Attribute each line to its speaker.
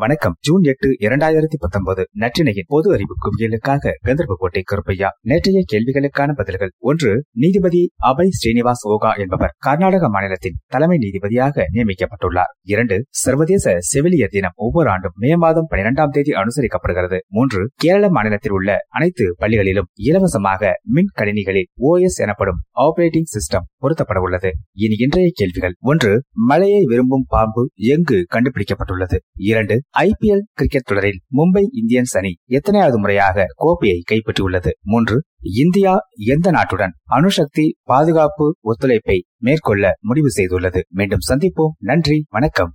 Speaker 1: வணக்கம். ஜூன் எட்டு இரண்டாயிரத்தி பத்தொன்பது நற்றினையின் பொது அறிவு குவியலுக்காக கந்தர்போட்டை கருப்பையா நேற்றைய கேள்விகளுக்கான பதில்கள். ஒன்று நீதிபதி அபய் ஸ்ரீனிவாஸ் ஓகா என்பவர் கர்நாடக மாநிலத்தின் தலைமை நீதிபதியாக நியமிக்கப்பட்டுள்ளார். இரண்டு சர்வதேச செவிலியர் தினம் ஒவ்வொரு ஆண்டும் மே மாதம் பனிரெண்டாம் தேதி அனுசரிக்கப்படுகிறது. மூன்று கேரள மாநிலத்தில் உள்ள அனைத்து பள்ளிகளிலும் இலவசமாக மின் கணினிகளில் ஓஎஸ் எனப்படும் ஆபரேட்டிங் சிஸ்டம் பொருத்தப்பட உள்ளது. இனி இன்றைய கேள்விகள். ஒன்று மழையை விரும்பும் பாம்பு எங்கு கண்டுபிடிக்கப்பட்டுள்ளது? இரண்டு ஐபிஎல் கிரிக்கெட் தொடரில் மும்பை இந்தியன்ஸ் அணி எத்தனையாவது முறையாக கோப்பையை கைப்பற்றியுள்ளது? மூன்று. இந்தியா எந்த நாட்டுடன் அணுசக்தி பாதுகாப்பு ஒத்துழைப்பை மேற்கொள்ள முடிவு செய்துள்ளது? மீண்டும் சந்திப்போம். நன்றி. வணக்கம்.